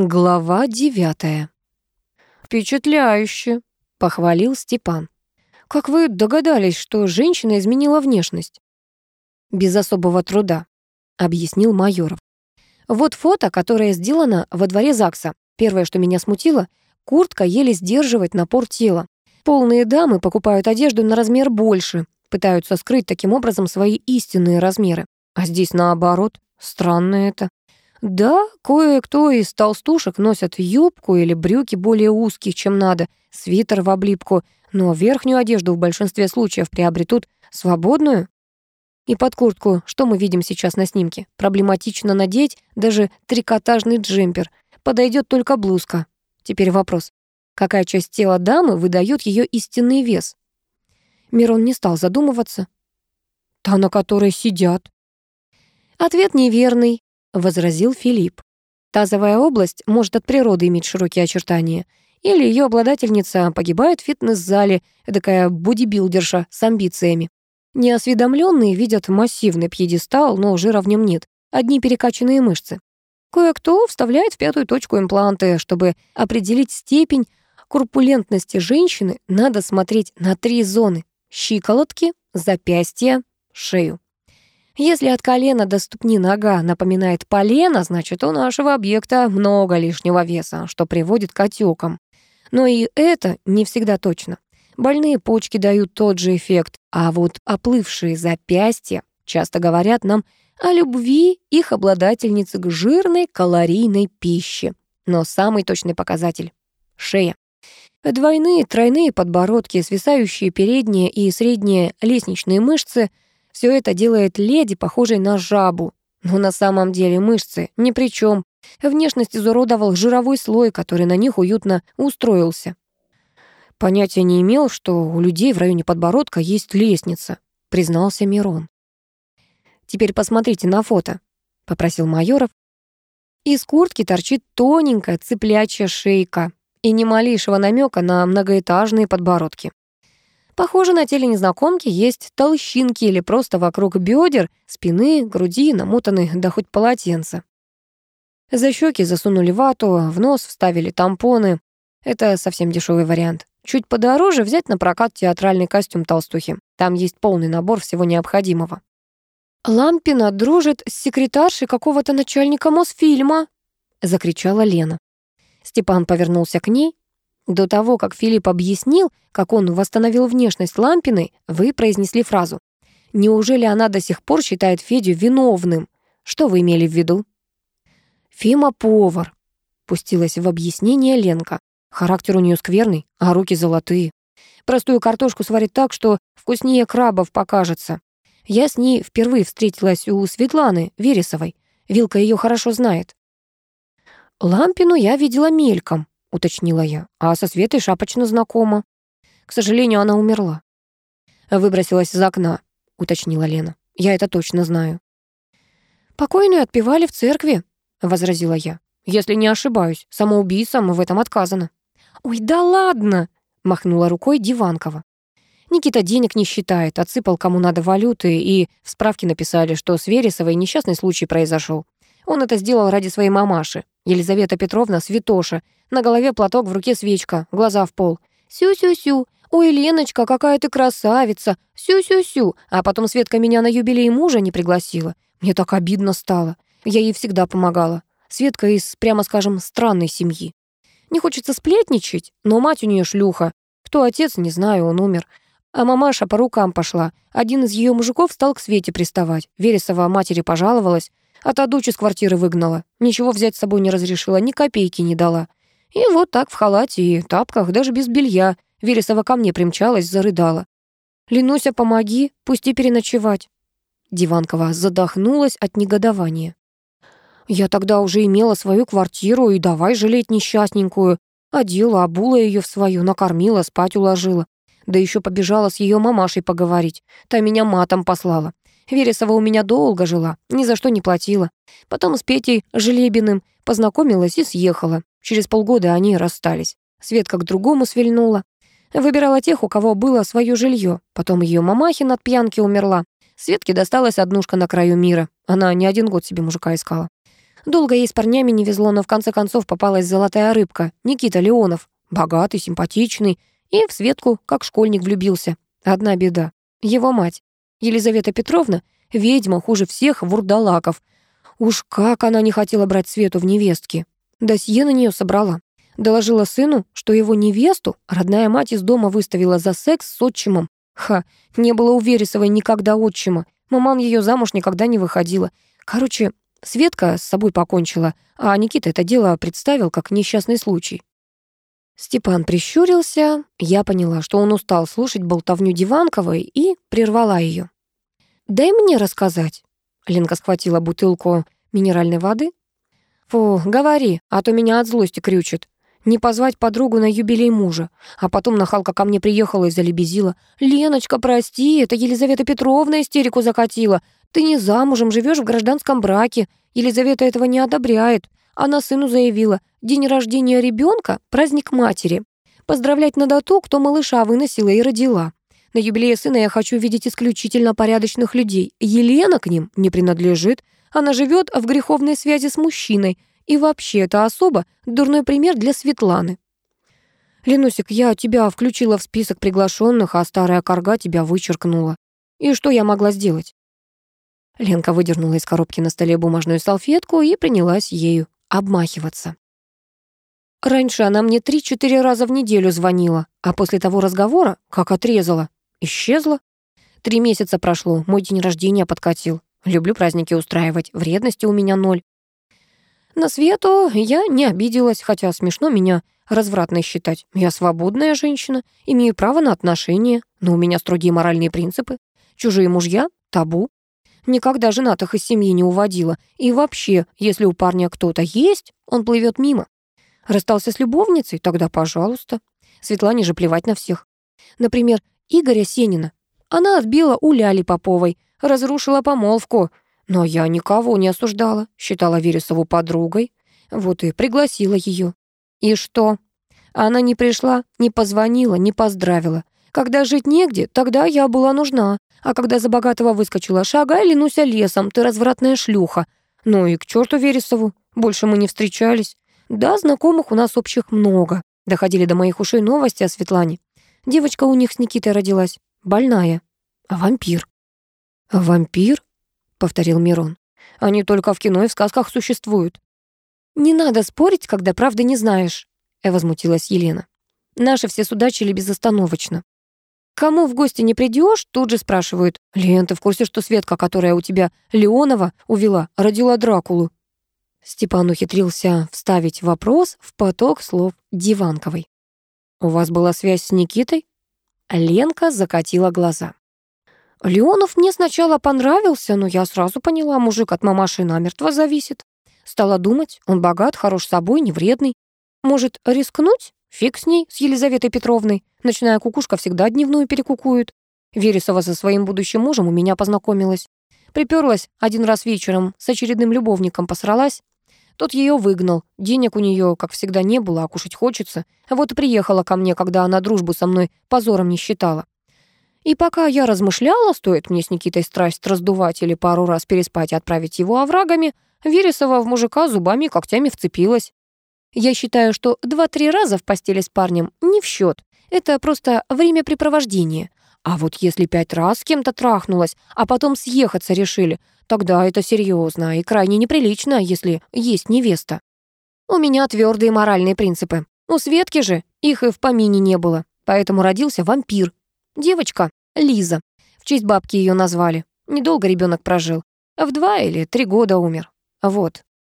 Глава девятая. «Впечатляюще», — похвалил Степан. «Как вы догадались, что женщина изменила внешность?» «Без особого труда», — объяснил Майоров. «Вот фото, которое сделано во дворе ЗАГСа. Первое, что меня смутило, куртка еле сдерживает напор тела. Полные дамы покупают одежду на размер больше, пытаются скрыть таким образом свои истинные размеры. А здесь наоборот. Странно это. Да, кое-кто из толстушек носят юбку или брюки более узкие, чем надо, свитер в облипку, но верхнюю одежду в большинстве случаев приобретут свободную. И под куртку, что мы видим сейчас на снимке, проблематично надеть даже трикотажный джемпер. Подойдет только блузка. Теперь вопрос. Какая часть тела дамы выдает ее истинный вес? Мирон не стал задумываться. Та, на которой сидят. Ответ неверный, возразил Филипп. Тазовая область может от природы иметь широкие очертания. Или ее обладательница погибает в фитнес-зале, такая бодибилдерша с амбициями. Неосведомленные видят массивный пьедестал, но жира в нем нет, одни перекачанные мышцы. Кое-кто вставляет в пятую точку импланты, чтобы определить степень корпулентности женщины, надо смотреть на три зоны — щиколотки, запястья, шею. Если от колена до ступни нога напоминает полено, значит, у нашего объекта много лишнего веса, что приводит к отекам. Но и это не всегда точно. Больные почки дают тот же эффект, а вот оплывшие запястья часто говорят нам о любви их обладательницы к жирной калорийной пище. Но самый точный показатель — шея. Двойные, тройные подбородки, свисающие передние и средние лестничные мышцы — все это делает леди похожей на жабу. Но на самом деле мышцы ни при чем. Внешность изуродовал жировой слой, который на них уютно устроился. Понятия не имел, что у людей в районе подбородка есть лестница, признался Мирон. Теперь посмотрите на фото, попросил Майоров. Из куртки торчит тоненькая цыплячья шейка и ни малейшего намека на многоэтажные подбородки. Похоже, на теле незнакомки есть толщинки или просто вокруг бедер, спины, груди намотаны да хоть полотенце. За щеки засунули вату, в нос вставили тампоны. Это совсем дешевый вариант. Чуть подороже взять на прокат театральный костюм толстухи. Там есть полный набор всего необходимого. «Лампина дружит с секретаршей какого-то начальника Мосфильма!» — закричала Лена. Степан повернулся к ней, до того, как Филипп объяснил, как он восстановил внешность Лампиной, вы произнесли фразу «Неужели она до сих пор считает Федю виновным?» Что вы имели в виду? «Фима повар», — пустилась в объяснение Ленка. Характер у нее скверный, а руки золотые. Простую картошку сварит так, что вкуснее крабов покажется. Я с ней впервые встретилась у Светланы Вересовой. Вилка ее хорошо знает. Лампину я видела мельком, — уточнила я. «А со Светой шапочно знакома. К сожалению, она умерла». «Выбросилась из окна», — уточнила Лена. «Я это точно знаю». «Покойную отпевали в церкви», — возразила я. «Если не ошибаюсь, самоубийцам в этом отказано». «Ой, да ладно!» — махнула рукой Диванкова. Никита денег не считает, отсыпал кому надо валюты, и в справке написали, что с Вересовой несчастный случай произошел. Он это сделал ради своей мамаши. Елизавета Петровна святоша. На голове платок, в руке свечка, глаза в пол. «Сю-сю-сю! Ой, Леночка, какая ты красавица! Сю-сю-сю!» А потом Светка меня на юбилей мужа не пригласила. Мне так обидно стало. Я ей всегда помогала. Светка из, прямо скажем, странной семьи. Не хочется сплетничать, но мать у нее шлюха. Кто отец, не знаю, он умер. А мамаша по рукам пошла. Один из ее мужиков стал к Свете приставать. Вересова матери пожаловалась. А та дочь из квартиры выгнала. Ничего взять с собой не разрешила, ни копейки не дала. И вот так в халате и тапках, даже без белья, Вересова ко мне примчалась, зарыдала. «Ленуся, помоги, пусти переночевать». Диванкова задохнулась от негодования. «Я тогда уже имела свою квартиру, и давай жалеть несчастненькую. Одела, обула ее в свою, накормила, спать уложила. Да еще побежала с ее мамашей поговорить. Та меня матом послала. Вересова у меня долго жила, ни за что не платила. Потом с Петей Желебиным познакомилась и съехала. Через полгода они расстались. Светка к другому свильнула. Выбирала тех, у кого было свое жилье. Потом ее мамахин от пьянки умерла. Светке досталась однушка на краю мира. Она не один год себе мужика искала. Долго ей с парнями не везло, но в конце концов попалась золотая рыбка, Никита Леонов. Богатый, симпатичный, и в Светку, как школьник, влюбился. Одна беда. Его мать, Елизавета Петровна, ведьма хуже всех вурдалаков. Уж как она не хотела брать Свету в невестки. Досье на нее собрала. Доложила сыну, что его невесту родная мать из дома выставила за секс с отчимом. Ха, не было у Вересовой никогда отчима. Маман ее замуж никогда не выходила. Короче, Светка с собой покончила, а Никита это дело представил как несчастный случай. Степан прищурился, я поняла, что он устал слушать болтовню Диванковой и прервала ее. «Дай мне рассказать». Ленка схватила бутылку минеральной воды. «Фу, говори, а то меня от злости крючит. Не позвать подругу на юбилей мужа. А потом нахалка ко мне приехала и залебезила. «Леночка, прости, это Елизавета Петровна истерику закатила. Ты не замужем, живешь в гражданском браке. Елизавета этого не одобряет. Она сыну заявила, день рождения ребенка — праздник матери. Поздравлять надо ту, кто малыша выносила и родила. На юбилее сына я хочу видеть исключительно порядочных людей. Елена к ним не принадлежит. Она живет в греховной связи с мужчиной. И вообще, это особо дурной пример для Светланы. «Ленусик, я тебя включила в список приглашенных, а старая корга тебя вычеркнула. И что я могла сделать?» Ленка выдернула из коробки на столе бумажную салфетку и принялась ею обмахиваться. Раньше она мне три-четыре раза в неделю звонила, а после того разговора, как отрезала, исчезла. Три месяца прошло, мой день рождения подкатил. Люблю праздники устраивать, вредности у меня ноль. На Свету я не обиделась, хотя смешно меня развратной считать. Я свободная женщина, имею право на отношения, но у меня строгие моральные принципы. Чужие мужья — табу. Никогда женатых из семьи не уводила. И вообще, если у парня кто-то есть, он плывет мимо. Расстался с любовницей? Тогда пожалуйста. Светлане же плевать на всех. Например, Игоря Сенина. Она отбила у Ляли Поповой, разрушила помолвку. Но я никого не осуждала, считала Вересову подругой. Вот и пригласила ее. И что? Она не пришла, не позвонила, не поздравила. Когда жить негде, тогда я была нужна. А когда за богатого выскочила, шагай, ленуся лесом, ты развратная шлюха. Ну и к черту Вересову, больше мы не встречались. Да, знакомых у нас общих много. Доходили до моих ушей новости о Светлане. Девочка у них с Никитой родилась, больная. А вампир. «Вампир?» — повторил Мирон. «Они только в кино и в сказках существуют». «Не надо спорить, когда правды не знаешь», — возмутилась Елена. «Наши все судачили безостановочно. Кому в гости не придешь, тут же спрашивают. «Лен, ты в курсе, что Светка, которая у тебя Леонова увела, родила Дракулу?» Степан ухитрился вставить вопрос в поток слов Диванковой. «У вас была связь с Никитой?» Ленка закатила глаза. «Леонов мне сначала понравился, но я сразу поняла, мужик от мамаши намертво зависит. Стала думать, он богат, хорош собой, не вредный. Может, рискнуть? Фиг с ней, с Елизаветой Петровной. Ночная кукушка всегда дневную перекукует. Вересова со своим будущим мужем у меня познакомилась. Приперлась один раз вечером, с очередным любовником посралась. Тот ее выгнал. Денег у нее, как всегда, не было, а кушать хочется. Вот и приехала ко мне, когда она дружбу со мной позором не считала. И пока я размышляла, стоит мне с Никитой страсть раздувать или пару раз переспать и отправить его оврагами, Вересова в мужика зубами и когтями вцепилась. Я считаю, что два-три раза в постели с парнем не в счет. Это просто времяпрепровождение. А вот если пять раз с кем-то трахнулась, а потом съехаться решили, тогда это серьезно и крайне неприлично, если есть невеста. У меня твердые моральные принципы. У Светки же их и в помине не было. Поэтому родился вампир. Девочка Лиза. В честь бабки ее назвали. Недолго ребенок прожил. В два или три года умер. Вот.